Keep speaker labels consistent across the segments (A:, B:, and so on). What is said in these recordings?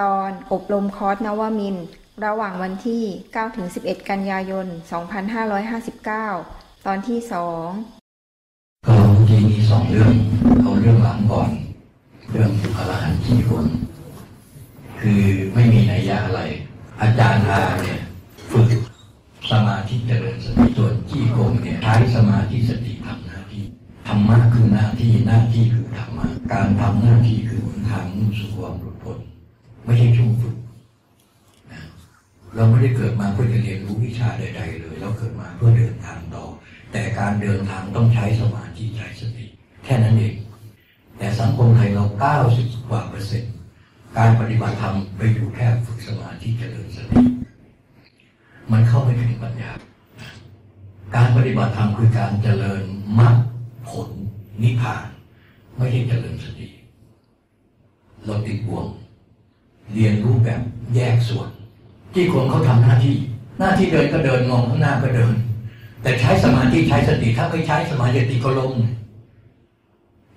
A: ตอนอบรมคอร์สนวมิน ระหว่างวันที่ 9-11 กันยายน 2559 ตอนที่สอง
B: ก็จริงมีสองเรื่อง เอาเรื่องหลังก่อน เรื่องอรหันต์ที่คนคือไม่มีนัยยะอะไร อาจารย์อาเนี่ยฝึกสมาธิเจริญสติส่วนที่โกงเนี่ยใช้สมาธิสติทำหน้าที่ธรรมะคือหน้าที่หน้าที่คือธรรมะการทำหน้าที่คือหนทางมุ่งสู่ความหลุดพ้ ไม่ใช่ช่วงฝึกนะเราไม่ได้เกิดมาเพื่อจะเรียนรู้วิชาใด ๆ เลย เราเกิดมาเพื่อเดินทางต่อ แต่การเดินทางต้องใช้สมาธิใช้สติแค่นั้นเอง แต่สังคมไทยเราเก้าสิบกว่าเปอร์เซ็นต์การปฏิบัติธรรมไปอยู่แค่ฝึกสมาธิเจริญสติมันเข้าไม่ถึงปัญญา การปฏิบัติธรรมคือการเจริญมรรคผลนิพพาน ไม่ใช่เจริญสติเราติดบ่วง เรียนรู้แบบแยกส่วน ที่คนเขาทำหน้าที่ หน้าที่เดินก็เดินมองข้างหน้าก็เดิน แต่ใช้สมาธิใช้สติถ้าไม่ใช้สมาธิก็ลง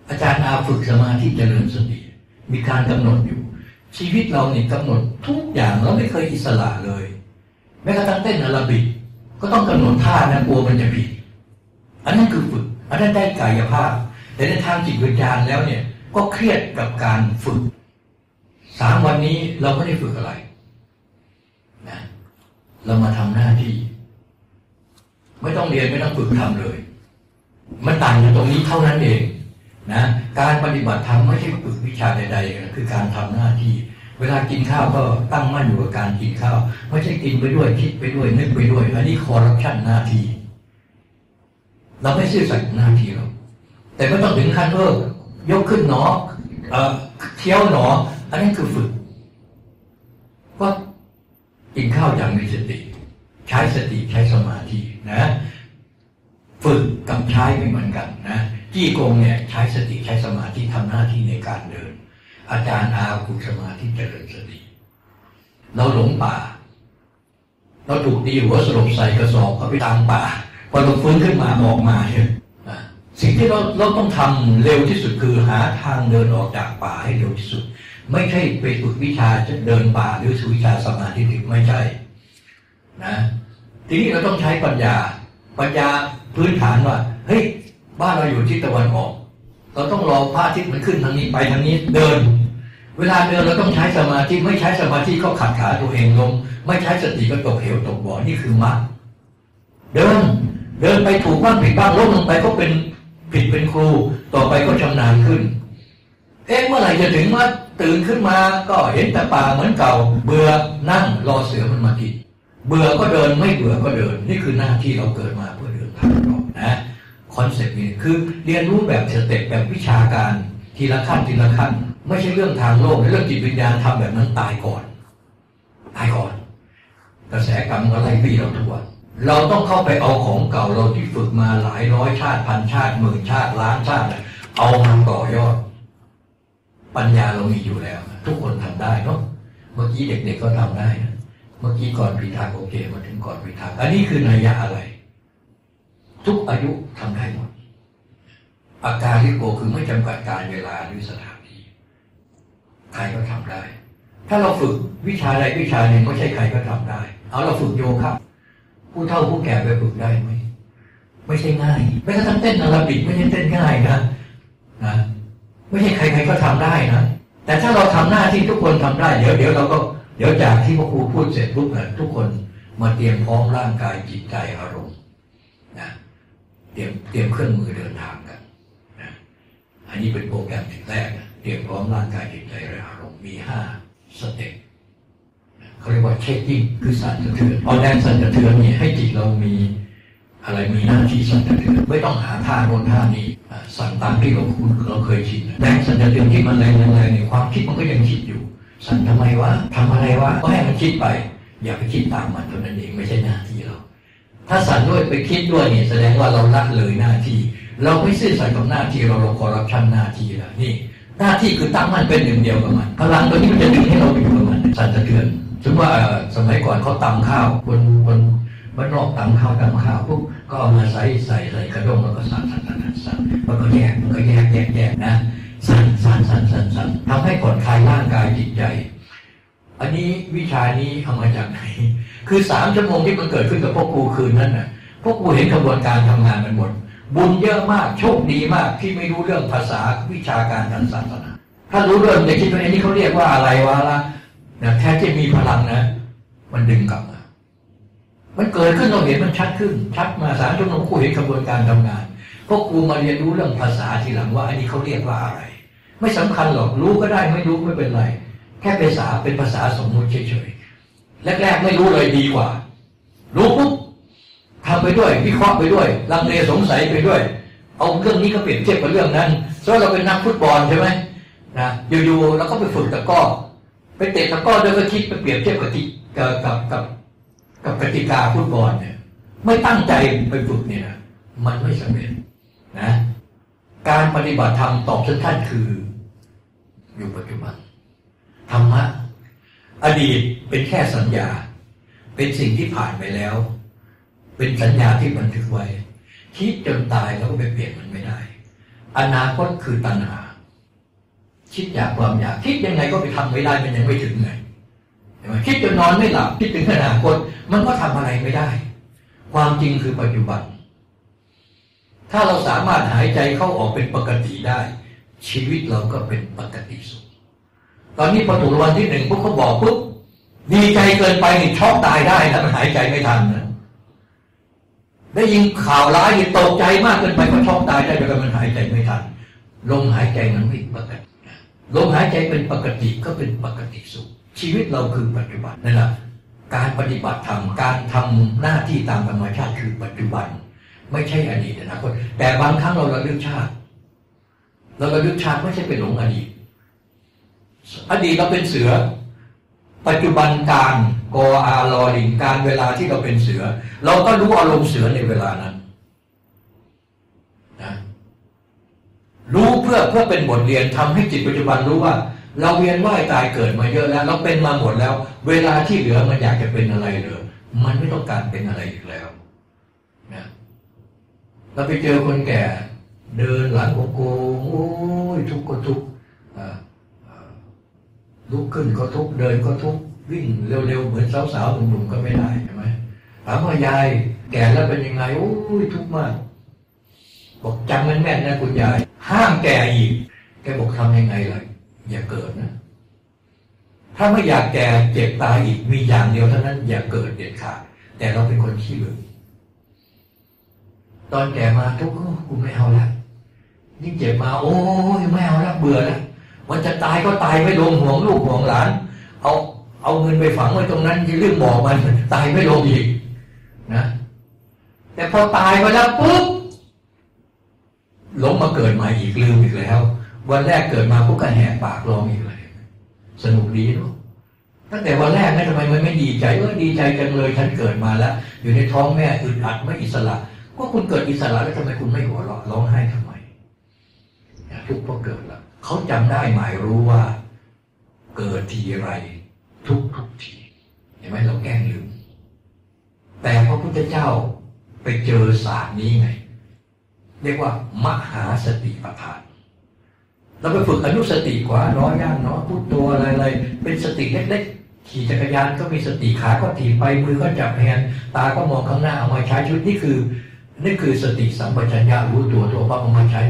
B: อาจารย์อาฝึกสมาธิเจริญสติ มีการกำหนดอยู่ ชีวิตเราเนี่ยกำหนดทุกอย่างเราไม่เคยอิสระเลยแม้กระทั่งเต้นอาราบิกก็ต้องกำหนดท่านะกลัวมันจะผิด อันนั้นคือฝึก อันนั้นได้กายภาพ แต่ในทางจิตวิญญาณแล้วเนี่ยก็เครียดกับการฝึก สามวันนี้เราไม่ได้ฝึกอะไรนะเรามาทำหน้าที่ ไม่ต้องเรียนไม่ต้องฝึกทำเลย มันต่างอยู่ตรงนี้เท่านั้นเองนะการปฏิบัติธรรมไม่ใช่ฝึกวิชาใดๆคือการทำหน้าที่ เวลากินข้าวก็ตั้งมั่นอยู่กับการกินข้าว ไม่ใช่กินไปด้วยคิดไปด้วยนึกไปด้วยอันนี้คอร์รัปชันหน้าที่ เราไม่ซื่อสัตย์หน้าที่เราแต่ไม่ต้องถึงขั้นเพิ่ยกขึ้นหนอเที่ยวหนอ อันนี้คือฝึก ก็กินข้าวอย่างมีสติ ใช้สติใช้สมาธินะฝึกกับใช้ไม่เหมือนกันนะจี้กงเนี่ยใช้สติใช้สมาธิทำหน้าที่ในการเดิน อาจารย์อาฝึกสมาธิเจริญสติ เราหลงป่า เราถูกตีหัวสลบใส่กระสอบเขาไปตามป่าพอเราฟื้นขึ้นมาออกมาเนี่ยสิ่งที่เราเราต้องทำเร็วที่สุดคือหาทางเดินออกจากป่าให้เร็วที่สุด ไม่ใช่ไปฝึกวิชาจะเดินป่าหรือสุวิชาสมาธิไม่ใช่นะทีนี้เราต้องใช้ปัญญา ปัญญาพื้นฐานว่าเฮ้ยบ้านเราอยู่ที่ตะวันออก เราต้องรอพระอาทิตย์มันขึ้นทางนี้ไปทางนี้เดิน เวลาเดินเราต้องใช้สมาธิไม่ใช้สมาธิก็ขัดขาตัวเองลง ไม่ใช้สติก็ตกเหวตกบ่อนี่คือมรรคเดินเดินไปถูกบ้างผิดบ้างล้มลงไปก็เป็นผิดเป็นครู ต่อไปก็ชำนาญขึ้น เอ๊ะเมื่อไหร่จะถึงว่า ตื่นขึ้นมาก็เห็นแต่ป่าเหมือนเก่า เบื่อนั่งรอเสือมันมากินเบื่อก็เดินไม่เบื่อก็เดิน นี่คือหน้าที่เราเกิดมาเพื่อเดินทางเรานะconcept นี้คือเรียนรู้แบบ step แบบวิชาการทีละขั้นทีละขั้น ไม่ใช่เรื่องทางโลกเรื่องจิตวิญญาณทำแบบนั้นตายก่อนตายก่อน กระแสกรรมก็ไล่บี้เราทุกวันเราต้องเข้าไปเอาของเก่าเราที่ฝึกมาหลายร้อยชาติพันชาติหมื่นชาติล้านชาติ เอามาต่อยอด ปัญญาเรามีอยู่แล้ว ทุกคนทำได้เนาะเมื่อกี้เด็กๆก็ทำได้นะเมื่อกี้ก่อนปีทางโอเคมาถึงก่อนปีทางอันนี้คือนัยยะอะไร ทุกอายุทำได้หมดอาการที่โกคือไม่จำกัดการเวลาหรือสถานที่ใครก็ทำได้ ถ้าเราฝึกวิชาใดวิชาหนึ่งก็ใช่ใครก็ทำได้ เอาเราฝึกโยคะผู้เฒ่าผู้แก่ไปฝึกได้ไหมไม่ใช่ง่ายไม่กระทั่งเต้นอาราบิกไม่ใช่เต้นง่ายนะนะ ไม่ใช่ใครๆก็ทำได้นะแต่ถ้าเราทำหน้าที่ทุกคนทำได้ เดี๋ยวเดี๋ยวเราก็เดี๋ยวจากที่พระครูพูดเสร็จปุ๊บเนี่ยทุกคนมาเตรียมพร้อมร่างกายจิตใจอารมณ์นะเตรียมเตรียมเครื่องมือเดินทางกันนะอันนี้เป็นโปรแกรมถึงแรกนะเตรียมพร้อมร่างกายจิตใจและอารมณ์มีห้า step เขาเรียกว่า shaking คือสั่นสะเทือนพอแรงสั่นสะเทือนนี่ให้จิตเรามี เรามีหน้าที่สั่นสะเทือนไม่ต้องหาท่าโน้นท่านี้สั่นตามที่เราคุ้นเราเคยชินแรงสั่นสะเทือนที่มันแรงแรงเนี่ยความคิดมันก็ยังคิดอยู่ สั่นทำไมวะทำอะไรวะก็ให้มันคิดไป อย่าไปคิดตามมันเท่านั้นเองไม่ใช่หน้าที่เรา ถ้าสั่นด้วยไปคิดด้วยเนี่ยแสดงว่าเราละเลยหน้าที่ เราไม่ซื่อสัตย์กับหน้าที่เราเราคอร์รัปชันหน้าที่แล้วนี่ หน้าที่คือตั้งมันเป็นหนึ่งเดียวกับมันพลังตัวนี้มันจะดึงให้เราไปอยู่กับมันสั่นสะเทือนถึงว่าสมัยก่อนเขาตำข้าวบนบนบนนอกตำข้าวตำข้าวปุ๊บ ก็เอามาใส่ใส่ใส่กระด้งแล้วก็สั่นสั่นสั่นสั่นมันก็แยกมันก็แยกแยกแยกนะสั่นสั่นสั่นสั่นสั่นทำให้ผ่อนคลายร่างกายจิตใจ อันนี้วิชานี้เอามาจากไหน คือสามชั่วโมงที่มันเกิดขึ้นกับพวกกูคืนนั้นน่ะ พวกกูเห็นกระบวนการทำงานมันหมด บุญเยอะมากโชคดีมากที่ไม่รู้เรื่องภาษาวิชาการทางศาสนาถ้ารู้เรื่องในคิดว่าไอ้นี่เขาเรียกว่าอะไรวะละนะแท้ที่มีพลังนะ มันดึงกลับมา มันเกิดขึ้นเราเห็นมันชัดขึ้น ชัดมาสามชั่วโมงกูเห็นกระบวนการทำงานพวกกูมาเรียนรู้เรื่องภาษาทีหลังว่า อันนี้เขาเรียกว่าอะไร ไม่สำคัญหรอกรู้ก็ได้ไม่รู้ไม่เป็นไร แค่เป็นภาษาเป็นภาษาสมมุติเฉยๆแรกๆไม่รู้เลยดีกว่า รู้ปุ๊บทำไปด้วย วิเคราะห์ไปด้วย ลังเลสงสัยไปด้วย เอาเรื่องนี้ก็เปรียบเทียบกับเรื่องนั้นเพราะเราเป็นนักฟุตบอลใช่ไหมนะอยู่ๆเราก็ไปฝึกตะก้อไปเตะตะก้อแล้วก็คิดไปเปรียบเทียบกับกับกับ กับกติกาฟุตบอลเนี่ย ไม่ตั้งใจไปฝึกเนี่ยนะมันไม่สำเร็จนะ การปฏิบัติธรรมตอบสั้นๆคือ อยู่ปัจจุบันธรรมะอดีตเป็นแค่สัญญา เป็นสิ่งที่ผ่านไปแล้ว เป็นสัญญาที่บันทึกไว้ คิดจนตายแล้วก็ไปเปลี่ยนมันไม่ได้ อนาคตคือตัณหาคิดอยากความอยากคิดยังไงก็ไปทำไม่ได้มันยังไม่ถึงไง คิดจนนอนไม่หลับคิดถึงอนาคตมันก็ทำอะไรไม่ได้ ความจริงคือปัจจุบัน ถ้าเราสามารถหายใจเข้าออกเป็นปกติได้ ชีวิตเราก็เป็นปกติสุขตอนนี้พอถูวัลที่หนึ่งพวกเขาบอกปุ๊บดีใจเกินไปนี่ช็อกตายได้นะมันหายใจไม่ทันนะได้ยินข่าวร้ายนี่ตกใจมากเกินไปก็ช็อกตายได้แต่มันหายใจไม่ทันลมหายใจมันไม่ปกติลมหายใจเป็นปกติก็เป็นปกติสุข ชีวิตเราคือปัจจุบันนั่นแหละการปฏิบัติธรรมการทำหน้าที่ตามธรรมชาติคือปัจจุบัน ไม่ใช่อดีตอนาคตแต่บางครั้งเราระลึกชาติ เราระลึกชาติไม่ใช่เป็นหลงอดีต อดีตเราเป็นเสือ ปัจจุบันการกออาลอลิงการเวลาที่เราเป็นเสือ เราก็รู้อารมณ์เสือในเวลานั้นนะรู้เพื่อเพื่อเป็นบทเรียนทำให้จิตปัจจุบันรู้ว่า เราเวียนว่ายตายเกิดมาเยอะแล้ว เราเป็นมาหมดแล้ว เวลาที่เหลือมันอยากจะเป็นอะไรเลยมันไม่ต้องการเป็นอะไรอีกแล้วนะเราไปเจอคนแก่ เดินหลังโกงโอ้ยทุกข์ก็ทุกข์ลุกขึ้นก็ทุกข์เดินก็ทุกข์วิ่งเร็วๆเหมือนสาวๆหนุ่มๆก็ไม่ได้ใช่ไหมถามว่ายายแก่แล้วเป็นยังไงโอ้ยทุกข์มาก บอกจำแม่นๆนะคุณยาย ห้ามแก่อีกแกบอกทำยังไงเล่ะ อย่าเกิดนะ ถ้าไม่อยากแก่เจ็บตายอีกมีอย่างเดียวเท่านั้นอย่าเกิดเด็ดขาดแต่เราเป็นคนขี้ลืมตอนแก่มาทุกข์กูไม่เอาละยิ่งเจ็บมา โอ้ยไม่เอาละเบื่อละมันจะตายก็ตายไม่ลงห่วงลูกห่วงหลาน เอา เอาเงินไปฝังไว้ตรงนั้นที่เรื่องบอกมันตายไม่ลงอีกนะ แต่พอตายไปแล้วปุ๊บล้มมาเกิดใหม่อีกลืมอีกแล้ว วันแรกเกิดมาพวกก็แหกปากร้องอีกเลย สนุกดีเนาะตั้งแต่วันแรกนะทำไมมันไม่ดีใจเออดีใจจังเลยฉันเกิดมาแล้ว อยู่ในท้องแม่อึดอัดไม่อิสระ ก็คุณเกิดอิสระแล้วทำไมคุณไม่หัวเราะร้องไห้ทำไมทุกข์เพราะเกิดแล้วเขาจำได้หมายรู้ว่า เกิดทีไร ทุกทุกทีเห็นไหมเราแกล้งลืมแต่พระพุทธเจ้าไปเจอศาสตร์นี้ไง เรียกว่ามหาสติปัฏฐาน เราไปฝึกอนุสติขวาน้อยย่างน้อยพูดตัวอะไรอะไรเป็นสติเล็กๆขี่จักรยานก็มีสติขาก็ถีบไปมือก็จับแฮนตาก็มองข้างหน้าเอามาใช้ชุดนี่คือนี่คือสติสัมปชัญญะรู้ตัวตัวปั๊บเอามาใช้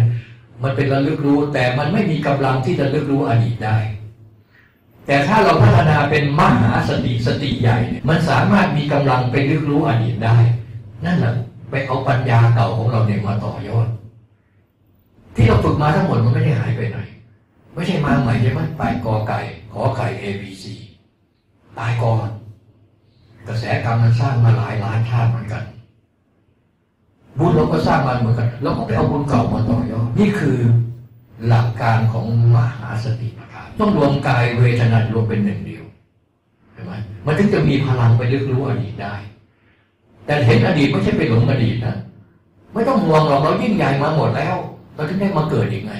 B: มันเป็นระลึกรู้แต่มันไม่มีกำลังที่จะระลึกรู้อดีตได้ แต่ถ้าเราพัฒนาเป็นมหาสติสติใหญ่ มันสามารถมีกำลังไปลึกรู้อดีตได้ นั่นแหละไปเอาปัญญาเก่าของเราเนี่ยมาต่อยอด ที่เราฝึกมาทั้งหมดมันไม่ได้หายไปไหน ไม่ใช่มาใหม่ใช่ไหมไปกอไก่ขอไข่ A B C ตายก่อน กระแสกรรมมันสร้างมาหลายล้านชาติเหมือนกัน บุญเราก็สร้างมาเหมือนกันเราก็ไปเอาบุญเก่ามาต่อยอดนี่คือหลักการของมหาสติปัฏฐานต้องรวมกายเวทนารวมเป็นหนึ่งเดียวเห็นไหมมันถึงจะมีพลังไปลึกรู้อดีตได้ แต่เห็นอดีตไม่ใช่ไปหลงอดีตนะไม่ต้องห่วงหรอกเรายิ่งใหญ่มาหมดแล้ว เราถึงได้มาเกิดอีกไง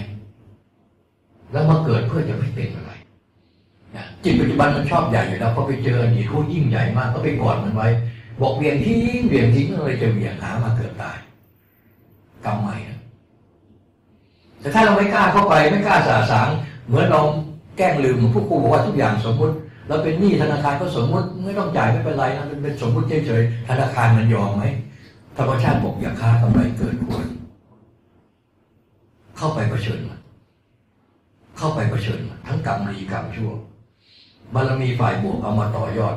B: แล้วมาเกิดเพื่อจะไม่เป็นอะไรจิตปัจจุบันมันชอบใหญ่อยู่แล้วพอไปเจออดีตผู้ยิ่งใหญ่มากก็ไปกอดมันไว้ บอกเวียนทิ้งเวียนทิ้งอะไรจะเวียนหามาเกิดตายกรรมใหม่แต่ถ้าเราไม่กล้าเข้าไปไม่กล้าสาสางเหมือนเราแกล้งลืมพวกครูบอกว่าทุกอย่างสมมติเราเป็นหนี้ธนาคารก็สมมติไม่ต้องจ่ายไม่เป็นไรนะเป็นสมมติเฉยๆธนาคารมันยอมไหมธรรมชาติบอกอย่าค้ากำไรเกินควร เข้าไปเผชิญมันเข้าไปเผชิญมันทั้งกรรมดีกรรมชั่ว บารมีฝ่ายบวกเอามาต่อยอด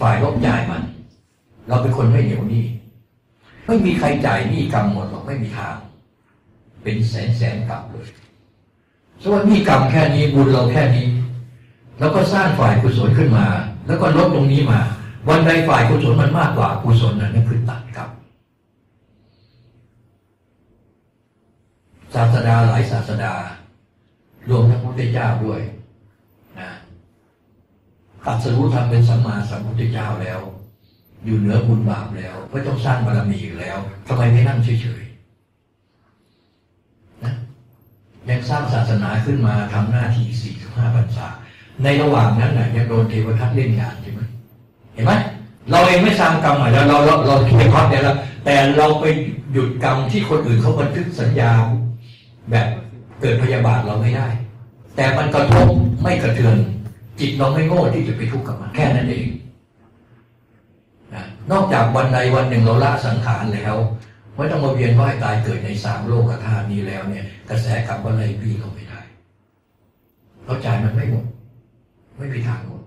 B: ฝ่ายลบจ่ายมัน เราเป็นคนไม่เหนียวหนี้ไม่มีใครจ่ายหนี้กรรมหมดหรอกไม่มีทาง เป็นแสนแสนกรรมเลยส่วนหนี้กรรมแค่นี้บุญเราแค่นี้ แล้วก็สร้างฝ่ายกุศลขึ้นมา แล้วก็ลดตรงนี้มา วันใดฝ่ายกุศลมันมากกว่ากุศลนั้นนั่นคือตัดกรรม ศาสดาหลายศาสดา รวมทั้งพระพุทธเจ้าด้วยนะตัดสรู้ทำเป็นสัมมาสัมพุทธเจ้าแล้ว อยู่เหนือบุญบาปแล้วไม่ต้องสร้างบารมีอีกแล้วทำไมไม่นั่งเฉยๆนะยังสร้างศาสนาขึ้นมาทำหน้าที่สี่สิบห้าพรรษาในระหว่างนั้นน่ะยังโดนเทวทัตเล่นงานใช่ไหมเห็นไหมเราเองไม่สร้างกรรมใหม่แล้วเราเราเราเทวทัตเนี่ยแล้วแต่เราไปหยุดกรรมที่คนอื่นเขาบันทึกสัญญา แบบเกิดพยาบาทเราไม่ได้ แต่มันกระทบไม่กระเทือน จิตเราไม่โง่ที่จะไปทุกข์กับมันแค่นั้นเองนะนอกจากวันใดวันหนึ่งเราละสังขารแล้วไม่ต้องมาเวียนว่ายตายเกิดในสามโลกธาตุนี้แล้วเนี่ย กระแสกรรมอะไรพี่เราไม่ได้เราจ่ายมันไม่หมด ไม่มีทางหมด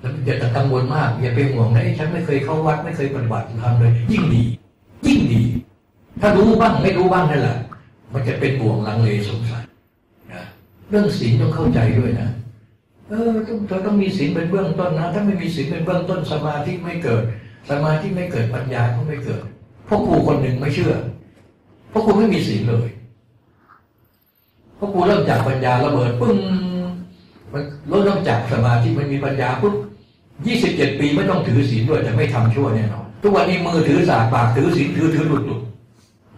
B: แล้วอย่ากังวลมาก อย่าไปห่วงนะฉันไม่เคยเข้าวัดไม่เคยปฏิบัติธรรมเลย ยิ่งดี ยิ่งดี ถ้ารู้บ้างไม่รู้บ้างนั่นแหละ มันจะเป็นบ่วงลังเลสงสัยนะเรื่องศีลต้องเข้าใจด้วยนะเออต้องเธอต้องมีศีลเป็นเบื้องต้นนะ ถ้าไม่มีศีลเป็นเบื้องต้นสมาธิไม่เกิด สมาธิไม่เกิดปัญญาก็ไม่เกิดพ่อครูคนหนึ่งไม่เชื่อพ่อครูไม่มีศีลเลยพ่อครูเริ่มจากปัญญาระเบิดปึ้งมันเริ่มจากสมาธิมันมีปัญญาปุ๊บยี่สิบเจ็ดปีไม่ต้องถือศีลด้วยแต่ไม่ทำชั่วแน่นอนทุกวันนี้มือถือสากปากถือศีลถือถือหลุดหลุด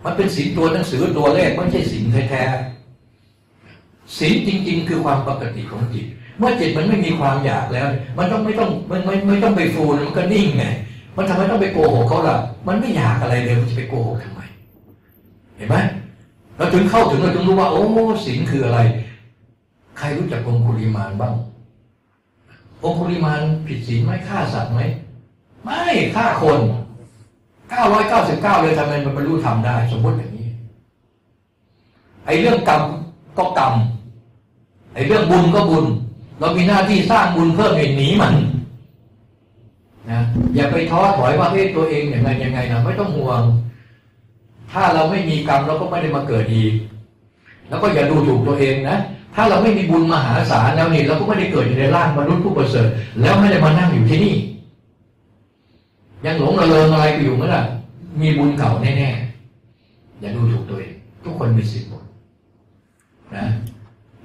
B: มันเป็นศีลตัวหนังสือตัวแรกไม่ใช่ศีลแท้ๆศีลจริง ๆ คือความปกติของจิต เมื่อจิตมันไม่มีความอยากแล้ว มันต้องไม่ต้องมันไม่ไม่ต้องไปฟูนมันก็นิ่งไงมันทำไมต้องไปโกหกเขาล่ะ มันไม่อยากอะไรเลยมันจะไปโกหกทำไม เห็นไหมเราถึงเข้าถึงเราถึงรู้ว่า โอ้ศีลคืออะไร ใครรู้จักองคุลิมานบ้างองคุลิมานผิดศีลไหมฆ่าสัตว์ไหมไม่ฆ่าคน เก้าร้อยเก้าสิบเก้าเลยทำไมมันบรรลุธรรมได้ สมมติอย่างนี้ ไอ้เรื่องกรรมก็กรรม ไอ้เรื่องบุญก็บุญ เรามีหน้าที่สร้างบุญเพิ่มเองหนีมันนะอย่าไปท้อถอยว่าเฮ้ตัวเองอย่างไรยังไงนะไม่ต้องห่วง ถ้าเราไม่มีกรรมเราก็ไม่ได้มาเกิดอีก แล้วก็อย่าดูถูกตัวเองนะถ้าเราไม่มีบุญมหาศาลแล้วนี่เราก็ไม่ได้เกิดอยู่ในร่างมนุษย์ผู้ประเสริฐแล้วไม่ได้มานั่งอยู่ที่นี่ ยังหลงระเริงอะไรอยู่เมื่อไหร่มีบุญเก่าแน่ๆอย่าดูถูกตัวเองทุกคนมีสิทธิ์หมดนะ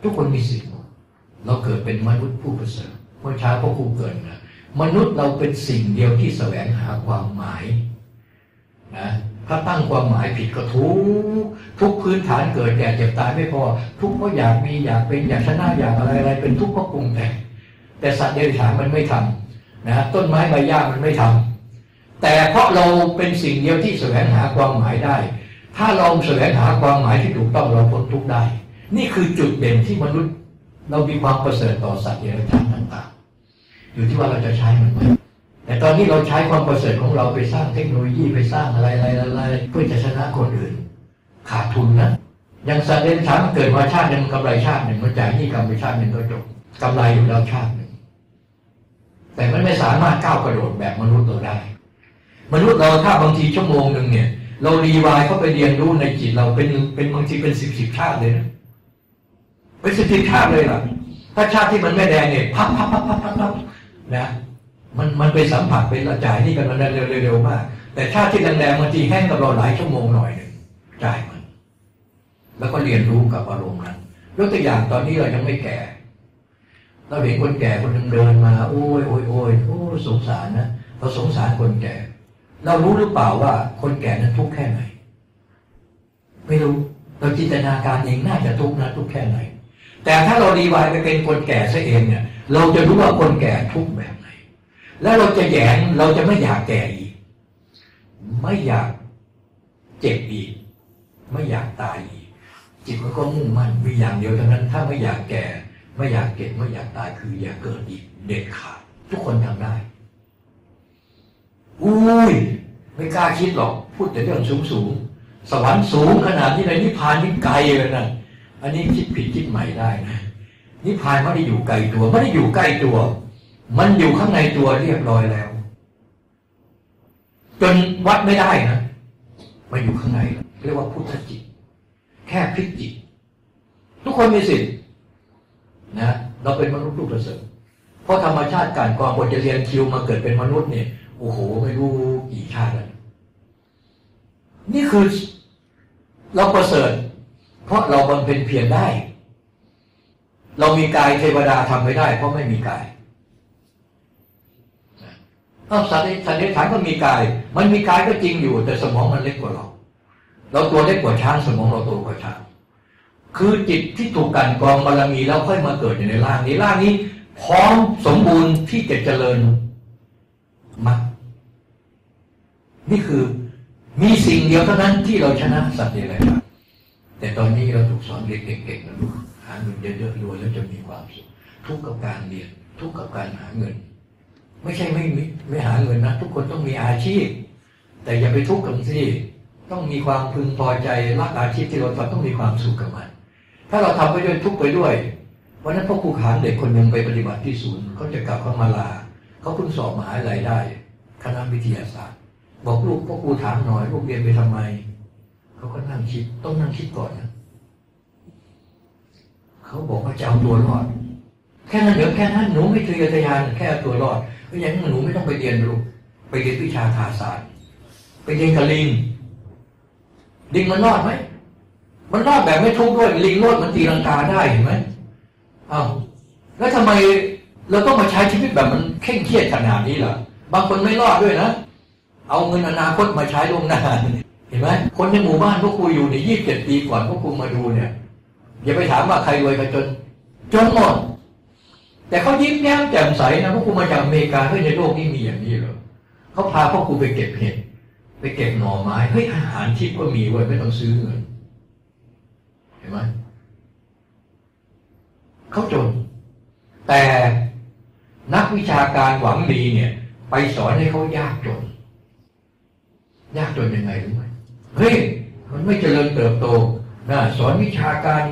B: ทุกคนมีสิทธิ์หมดเราเกิดเป็นมนุษย์ผู้ประเสริฐเมื่อเช้าพ่อครูเกิดนะมนุษย์เราเป็นสิ่งเดียวที่แสวงหาความหมายนะถ้าตั้งความหมายผิดก็ทุกทุกพื้นฐานเกิดแก่เจ็บตายไม่พอ ทุกเพราะอยากมีอยากเป็นอยากชนะอยากอะไรอะไร เป็นทุกข์เพราะปรุงแต่งแต่สัตว์เดรัจฉานมันไม่ทำนะต้นไม้ใบหญ้ามันไม่ทำ แต่เพราะเราเป็นสิ่งเดียวที่แสวงหาความหมายได้ ถ้าเราแสวงหาความหมายที่ถูกต้องเราพ้นทุกข์ได้ นี่คือจุดเด่นที่มนุษย์ เรามีความประเสริฐต่อสัตว์เดรัจฉานต่างๆ อยู่ที่ว่าเราจะใช้มันไหมแต่ตอนนี้เราใช้ความประเสริฐของเราไปสร้างเทคโนโลยีไปสร้างอะไรอะไรอะไรเพื่อจะชนะคนอื่น ขาดทุนนะอย่างสัตว์เดรัจฉานมันเกิดมาชาติหนึ่งกำไรชาติหนึ่งมันจ่ายหนี้กรรมไปชาติหนึ่งก็จบกำไรอยู่แล้วชาติหนึ่งแต่มันไม่สามารถก้าวกระโดดแบบมนุษย์เราได้ มนุษย์เราถ้าบางทีชั่วโมงหนึ่งเนี่ย เรารีวายเข้าไปเรียนรู้ในจิตเราเป็นเป็นบางทีเป็นสิบสิบชาติเลยนะเป็นสิบสิบชาติเลยล่ะ ถ้าชาติที่มันไม่แดงเนี่ยพับพับพับพับพับนะมันมันไปสัมผัสไปละจ่ายนี่กันมันเร็วเร็วมาก แต่ชาติที่แดงๆบางทีแห้งกับเราหลายชั่วโมงหน่อยหนึ่งจ่ายมัน แล้วก็เรียนรู้กับอารมณ์นั้นยกตัวอย่างตอนนี้เรายังไม่แก่เราเห็นคนแก่คนหนึ่งเดินมา โอ้ยโอ้ยโอ้ยโอ้ยสงสารนะเราสงสารคนแก่ เรารู้หรือเปล่าว่าคนแก่นั้นทุกข์แค่ไหน ไม่รู้เราจินตนาการเองน่าจะทุกข์นะทุกข์แค่ไหน แต่ถ้าเรารีวายไปเป็นคนแก่ซะเองเนี่ย เราจะรู้ว่าคนแก่ทุกข์แบบไหน แล้วเราจะแยงเราจะไม่อยากแก่อีก ไม่อยากเจ็บอีก ไม่อยากตายอีก จิตมันก็มุ่งมั่นมีอย่างเดียวเท่านั้นถ้าไม่อยากแก่ ไม่อยากเก็บไม่อยากตายคืออย่าเกิดอีกเด็ดขาดทุกคนทำได้ อุ้ย ไม่กล้าคิดหรอก พูดแต่เรื่องสูงสูงสวรรค์สูงขนาดนี้เลยนิพพานนี่ไกลเลยนะอันนี้คิดผิดคิดใหม่ได้นะนิพพานไม่ได้อยู่ไกลตัวไม่ได้อยู่ใกล้ตัว มันอยู่ข้างในตัวเรียบร้อยแล้ว จนวัดไม่ได้นะมาอยู่ข้างในเรียกว่าพุทธจิต แค่พลิกจิต ทุกคนมีสิทธิ์นะเราเป็นมนุษย์ลูกประเสริฐเพราะธรรมชาติการก่อนคนจะเรียนคิวมาเกิดเป็นมนุษย์เนี่ย โอ้โหไม่รู้กี่ชาติแล้วนี่คือเราประเสริฐ เพราะเราบำเพ็ญเพียรได้ เรามีกายเทวดาทำไม่ได้ เพราะไม่มีกายถ้าสัตว์สัตว์ในฐานก็มีกาย มันมีกายก็จริงอยู่ แต่สมองมันเล็กกว่าเรา เราตัวเล็กกว่าช้างสมองเราโตกว่าช้างคือจิตที่ถูกกันกองบารมีแล้วค่อยมาเกิดอยู่ในร่างนี้ร่างนี้ พร้อมสมบูรณ์ที่จะเจริญมรรค นี่คือมีสิ่งเดียวเท่านั้นที่เราชนะสัตว์เดรัจฉานแต่ตอนนี้เราถูกสอนเด็กเก่งๆนะลูกหาเงินเยอะๆรวยแล้วจะมีความสุขทุกข์กับการเรียน ทุกข์กับการหาเงิน ไม่ใช่ไม่ไม่ไม่หาเงินนะทุกคนต้องมีอาชีพ แต่อย่าไปทุกข์กับสิต้องมีความพึงพอใจรักอาชีพที่เราทำต้องมีความสุขกับมัน ถ้าเราทำไปด้วยทุกไปด้วยวันนั้นพ่อครูขานเด็กคนหนึ่งไปปฏิบัติที่ศูนย์เขาจะกลับเข้ามาลาเขาเพิ่งสอบมหาลัยได้ คณะวิทยาศาสตร์ บอกลูกพ่อครูถามหน่อยลูกเรียนไปทำไมเขาก็นั่งคิดต้องนั่งคิดก่อนนะเขาบอกว่าจะเอาตัวรอด แค่นั้นเดี๋ยวแค่นั้นหนูไม่ทะเยอทะยานแค่เอาตัวรอดเพราะอย่างนั้นหนูไม่ต้องไปเรียนลูกไปเรียนวิชาภาษาสตร์ไปเรียนกับลิงลิงมันรอดไหมมันรอดแบบไม่ทุกข์ด้วยลิงรอดมันตีลังกาได้เห็นไหมอ้าวแล้วทำไมเราต้องมาใช้ชีวิตแบบมันเคร่งเครียดขนาดนี้ล่ะ บางคนไม่รอดด้วยนะ เอาเงินอนาคตมาใช้ลงหน้าเห็นไหมคนในหมู่บ้านพวกครูอยู่ในยี่สิบเจ็ดปีก่อนพวกครูมาดูเนี่ยอย่าไปถามว่าใครรวยใครจน จนหมด แต่เขายิ้มแย้มแจ่มใสนะพวกครูมาจากอเมริกาเฮ้ยในโลกนี้มีอย่างนี้เหรอเขาพาพวกครูไปเก็บเห็ดไปเก็บหน่อไม้เฮ้ยอาหารทิพก็มีไว้ยไม่ต้องซื้อเงินเห็นไหมเขาจน แต่นักวิชาการหวังดีเนี่ย ไปสอนให้เขายากจน ยากจนยังไงรู้ไหมเฮ้ยมันไม่เจริญเติบโตนะสอนวิชาการ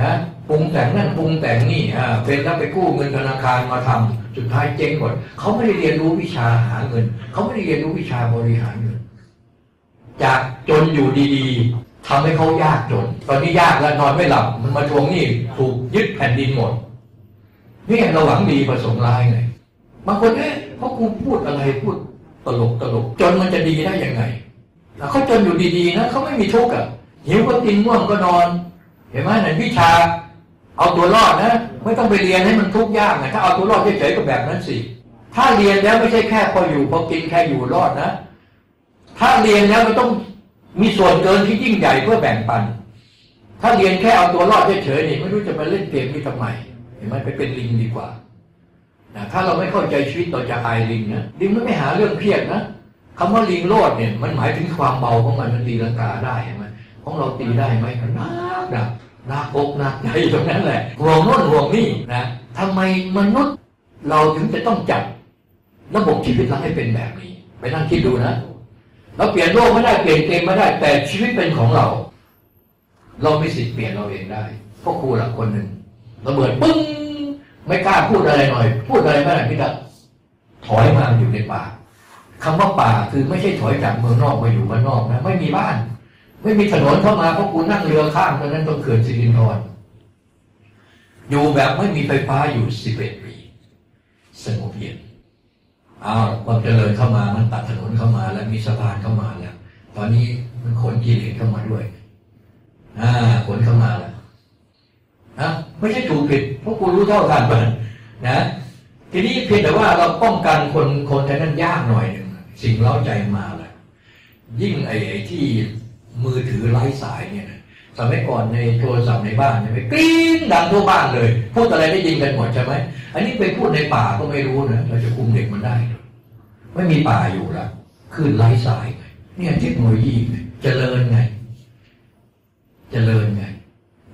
B: นะปรุงแต่งนั่นปรุงแต่งนี่อ่าเป็นแล้วไปกู้เงินธนาคารมาทำสุดท้ายเจ๊งหมดเขาไม่ได้เรียนรู้วิชาหาเงินเขาไม่ได้เรียนรู้วิชาบริหารเงินจากจนอยู่ดีๆทำให้เขายากจน ตอนนี้ยากแล้วนอนไม่หลับมันมาทวงนี้ถูกยึดแผ่นดินหมดนี่เราหวังดีประสงค์ร้ายไงบางคนเอ๊ะเพราะกูพูดอะไรพูด ตลกตลกจนมันจะดีได้ยังไงเขาจนอยู่ดีๆนะเขาไม่มีทุกข์อะหิวก็กินง่วงก็นอน เห็นไหมในวิชา เอาตัวรอดนะไม่ต้องไปเรียนให้มันทุกข์ยากนะถ้าเอาตัวรอดเฉยๆก็แบบนั้นสิถ้าเรียนแล้วไม่ใช่แค่พออยู่พอกินแค่อยู่รอดนะ ถ้าเรียนแล้วมันต้องมีส่วนเกินที่ยิ่งใหญ่เพื่อแบ่งปัน ถ้าเรียนแค่เอาตัวรอดเฉยๆนี่ไม่รู้จะไปเล่นเกมนี่ทำไมเห็นไหมไปเป็นลิงดีกว่า นะถ้าเราไม่เข้าใจชีวิตเราจะอายลิงนะลิงมันไม่หาเรื่องเครียดนะคำว่าลิงโลดเนี่ยมันหมายถึงความเบาของมันมันตีลังกาได้ไหมของเราตีได้ไหมมันนักนะหนักอกหนักใจตรงนั้นแหละห่วงโน่นห่วงนี่นะทำไมมนุษย์เราถึงจะต้องจับระบบชีวิตเราให้เป็นแบบนี้ ไปนั่งคิดดูนะเราเปลี่ยนโลกไม่ได้เปลี่ยนเกมไม่ได้ แต่ชีวิตเป็นของเรา เราไม่สิทธิ์เปลี่ยนเราเองได้พวกครูหลักคนหนึ่งระเบิดปึ้ง ไม่กล้าพูดอะไรหน่อย พูดอะไรไม่ได้พี่ดัถอยมาอยู่ในป่าคำว่าป่าคือไม่ใช่ถอยจากเมืองนอกมาอยู่บ้านนอกนะไม่มีบ้าน ไม่มีถนนเข้ามาเพราะกูนั่งเรือข้ามตอนนั้นต้องเขื่อนสิรินธรอยู่แบบไม่มีไฟฟ้าอยู่สิบเอ็ดปีสงบเย็นอ้าวความเจริญเข้ามามันตัดถนนเข้ามาแล้วมีสะพานเข้ามาแล้ว ตอนนี้มันขนกิเลสเข้ามาด้วย อ่าขนเข้ามาแล้วนะไม่ใช่ถูกผิดเพราะ กูรู้เท่ากันไปนะ ทีนี้เพียงแต่ว่าเราป้องกันคนคนแต่นั้นยากหน่อยหนึ่งสิ่งเล่าใจมาแหละยิ่งไอ้ที่มือถือไร้สายเนี่ยนะสมัยก่อนในโทรศัพท์ในบ้านเนี่ยไปกรี๊งดังทั่วบ้านเลย พูดอะไรได้ยินกันหมดใช่ไหมอันนี้ไปพูดในป่าก็ไม่รู้นะเราจะคุมเด็กมันได้ ไม่มีป่าอยู่ละขึ้นไร้สายเนี่ยเทคโนโลยีไงเจริญไง เจริญไง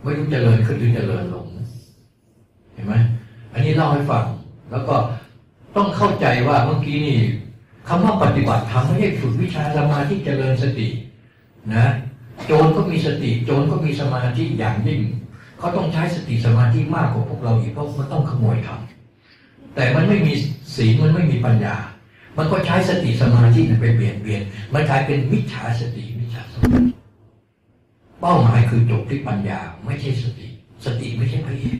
B: ไม่รู้เจริญขึ้นหรือเจริญล เห็นไหมอันนี้เล่าให้ฟัง แล้วก็ต้องเข้าใจว่าเมื่อกี้นี่คำว่าปฏิบัติธรรมไม่ใช่ฝึกวิชาสมาธิเจริญสตินะ โจรก็มีสติ โจรก็มีสมาธิอย่างยิ่งเขาต้องใช้สติสมาธิมากกว่าพวกเราอีกเพราะมันต้องขโมยทำแต่มันไม่มีศีลมันไม่มีปัญญา มันก็ใช้สติสมาธิไปเปลี่ยนเปลี่ยนมันกลายเป็นมิจฉาสติมิจฉาสมาธิเป้าหมายคือจบที่ปัญญา ไม่ใช่สติ สติไม่ใช่พระเอก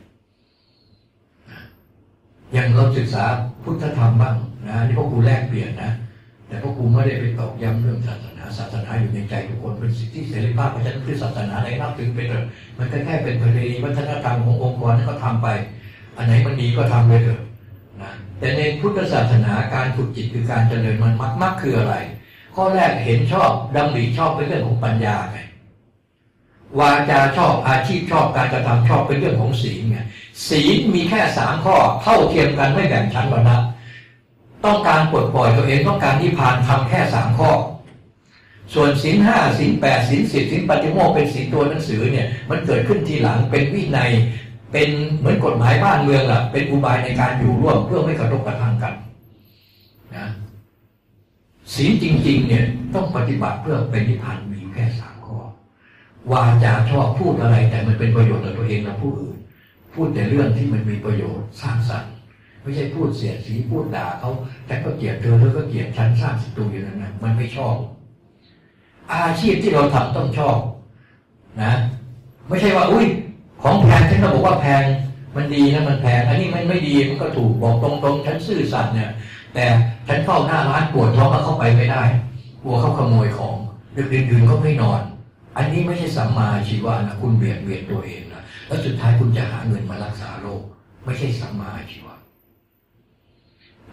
B: งเราศึกษาพุทธธรรมบ้างนะนี่พวกกูแลกเปลี่ยนนะ แต่พวกกูไม่ได้ไปตอกย้ำเรื่องศาสนาศาสนาอยู่ในใจทุกคนเป็นสิทธิเสรีภาพเพราะฉะนั้นคือศาสนาไหนนับถือไปเถอะมันก็แค่เป็นประเพณีวัฒนธรรมขององค์กรนั้นก็ทำไป อันไหนมันดีก็ทำไปเถอะนะแต่ในพุทธศาสนาการฝึกจิตคือการเจริญมันมักมักคืออะไร ข้อแรกเห็นชอบดำริชอบเป็นเรื่องของปัญญาไง วาจาชอบอาชีพชอบการกระทำชอบเป็นเรื่องของศีลไงศีลมีแค่สามข้อเท่าเทียมกันไม่แบ่งชั้นวรรณะต้องการปลดปล่อยตัวเองต้องการที่ผ่านทำแค่สามข้อ ส่วนศีลห้าศีลแปดศีลสิบศีลปฏิโมกข์เป็นศีลตัวหนังสือเนี่ยมันเกิดขึ้นทีหลังเป็นวินัยเป็นเหมือนกฎหมายบ้านเมืองล่ะ เป็นอุบายในการอยู่ร่วมเพื่อไม่กระทบกระทั่งกันนะศีลจริง ๆ เนี่ยต้องปฏิบัติเพื่อเป็นนิพพานมีแค่สามข้อ วาจาชอบพูดอะไรแต่มันเป็นประโยชน์ต่อตัวเองและผู้อื่น พูดแต่เรื่องที่มันมีประโยชน์สร้างสรรค์ไม่ใช่พูดเสียดสีพูดด่าเขาแต่ก็เกลียดเธอเธอก็เกลียดฉันสร้างศัตรูอยู่นั้นนะมันไม่ชอบ อาชีพที่เราทำต้องชอบนะไม่ใช่ว่าอุ้ยของแพงฉันก็บอกว่าแพงมันดีนะมันแพงอันนี้มันไม่ดีมันก็ถูกบอกตรงๆฉันซื่อสัตย์เนี่ย แต่ฉันเข้าหน้าร้านปวดท้องก็เข้าไปไม่ได้กลัวเขาขโมยของดึกดื่นๆก็ไม่นอน อันนี้ไม่ใช่สัมมาชีวะนะคุณเบียดเบียนตัวเองนะแล้วสุดท้ายคุณจะหาเงินมารักษาโรคไม่ใช่สัมมาชีวะ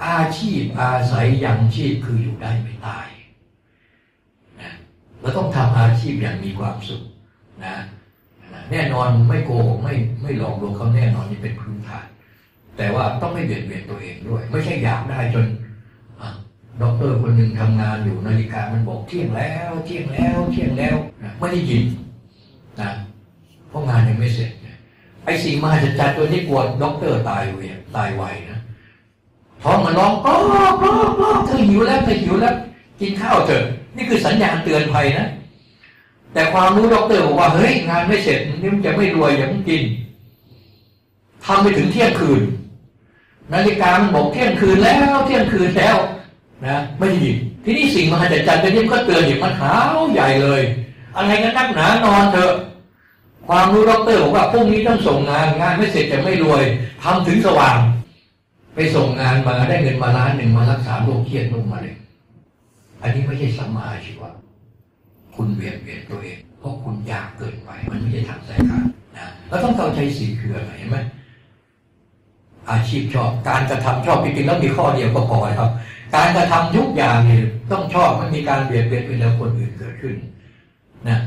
B: อาชีพอาศัยยังชีพคืออยู่ได้ไม่ตายนะเราต้องทำอาชีพอย่างมีความสุขนะแน่นอนไม่โกหกไม่ไม่หลอกลวงเขาแน่นอนนี่เป็นพื้นฐาน แต่ว่าต้องไม่เบียดเบียนตัวเองด้วย ไม่ใช่อยากได้จน ด็อกเตอร์คนหนึ่งทำงานอยู่นาฬิกามันบอกเที่ยงแล้วเที่ยงแล้วเที่ยงแล้วนะไม่ได้ยินนะเพราะงานยังไม่เสร็จไอ้สิ่งมหัศจรรย์ตัวนี้กลัวด็อกเตอร์ตายเวียตายไวนะท้องมันร้องก็ก็ก็เธอหิวแล้วเธอหิวแล้วกินข้าวเถอะนี่คือสัญญาณเตือนภัยนะ แต่ความรู้ด็อกเตอร์บอกว่าเฮ้ยงานไม่เสร็จนี่มันจะไม่รวยอย่าเพิ่งกินทำไปถึงเที่ยงคืน นาฬิกามันบอกเที่ยงคืนแล้วเที่ยงคืนแล้ว นะไม่ได้ยินทีนี้สิ่งมหัศจรรย์ตัวนี้ก็เตือนอย่างมันหาวใหญ่เลย อะไรกันนักหนานอนเถอะความรู้ด็อกเตอร์บอกว่าพรุ่งนี้ต้องส่งงานงานไม่เสร็จจะไม่รวยทำถึงสว่าง ไปส่งงานมาได้เงินมาล้านหนึ่งมารักษาโรคเครียดลงมาเลยอันนี้ไม่ใช่สัมมาชีวะคุณเบียดเบียนตัวเองเพราะคุณอยากเกินไป มันไม่ใช่ทางสายกลางนะแล้วต้องเข้าใจสิ่งคืออะไรเห็นไหมอาชีพชอบการกระทำชอบจริงๆแล้วมีข้อเดียวก็พอครับ การกระทำทุกอย่างเนี่ยต้องชอบไมันมีการเบียดเบียนไปแล้วคนอื่นเกิดขึ้นนะ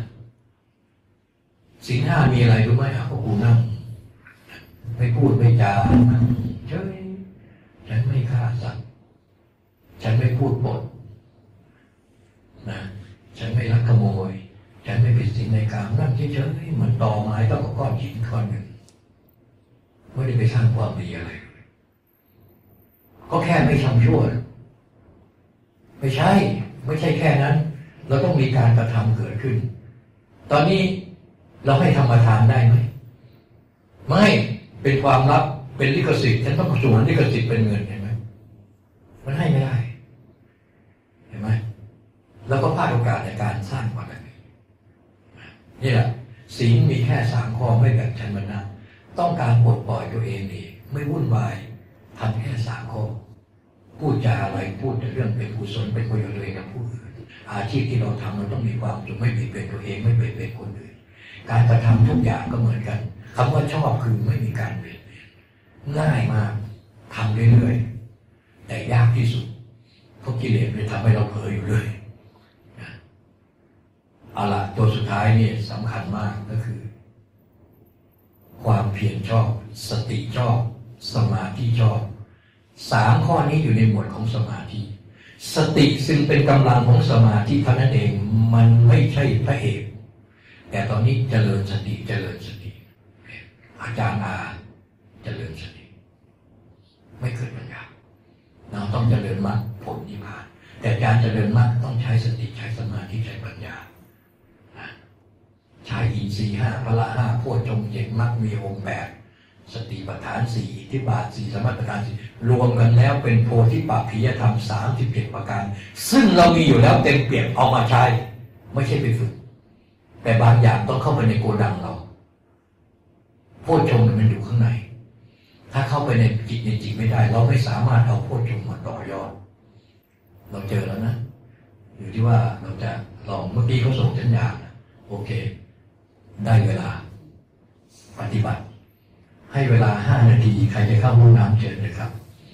B: สิ่งห้ามีอะไรรู้ไหมอะพวกกูนั่งไม่พูดไม่จาเฉยฉันไม่ฆ่าสัตว์ฉันไม่พูดปดนะฉันไม่ลักขโมย ฉันไม่ผิดสิ่งในกลางนั่งเฉยๆเหมือนต่อไม้ต้องก้อนหินก้อนหนึ่งไม่ได้ไปสร้างความดีอะไร ก็แค่ไม่ทำชั่ว ไม่ใช่ ไม่ใช่แค่นั้น เราต้องมีการกระทำเกิดขึ้น ตอนนี้เราให้ธรรมทานได้ไหม ไม่เป็นความลับเป็นลิขสิทธิ์ฉันต้องสวนลิขสิทธิ์เป็นเงินเห็นไหมมันให้ไม่ได้ เห็นไหมแล้วก็พลาดโอกาสในการสร้างความแบบนี้นี่แหละศีลมีแค่สามข้อไม่แบ่งชั้นวรรณะต้องการปลดปล่อยตัวเองดีไม่วุ่นวายทำแค่สามข้อ พูดจาอะไรพูดเรื่องเป็นกุศลเป็นประโยชน์เองกับผู้อื่นอาชีพที่เราทำเราต้องมีความสุขไม่เปลี่ยนเป็นตัวเองไม่เปลี่ยนเป็นคนอื่นการกระทำทุกอย่างก็เหมือนกันคำว่าชอบคือไม่มีการเปลี่ยนแปลงง่ายมากทำเรื่อยๆแต่ยากที่สุดเพราะกิเลสมันทำให้เราเผลออยู่เลยเอาละตัวสุดท้ายนี่สำคัญมากก็คือ ความเพียรชอบ สติชอบ สมาธิชอบ สามข้อนี้อยู่ในหมวดของสมาธิ สติซึ่งเป็นกำลังของสมาธิเท่านั้นเองมันไม่ใช่พระเอกแต่ตอนนี้เจริญสติเจริญสติ อาจารย์อาเจริญสติ ไม่เกิดปัญญาเราต้องเจริญมรรคผลนิพพาน แต่การเจริญมรรคต้องใช้สติใช้สมาธิใช้ปัญญาใช้อินทรีย์ห้าพละห้าพวดจงเจ็ดมรรคมีองค์แปด สติปัฏฐานสี่อิทธิบาทสี่สมถะประการสี่รวมกันแล้วเป็นโพธิปักขิยธรรมสามสิบเจ็ดประการ ซึ่งเรามีอยู่แล้วเต็มเปี่ยมเอามาใช้ ไม่ใช่ไปฝึก แต่บางอย่างต้องเข้าไปในโกดังเราโพชฌงค์มันอยู่ข้างใน ถ้าเข้าไปในจิตในจิตไม่ได้ เราไม่สามารถเอาโพชฌงค์มาต่อยอด เราเจอแล้วนะ อยู่ที่ว่าเราจะลองเมื่อกี้เขาส่งสัญญาณโอเค ได้เวลา ปฏิบัติ ให้เวลาห้านาที ใครจะเข้าห้องน้ำเชิญนะครับ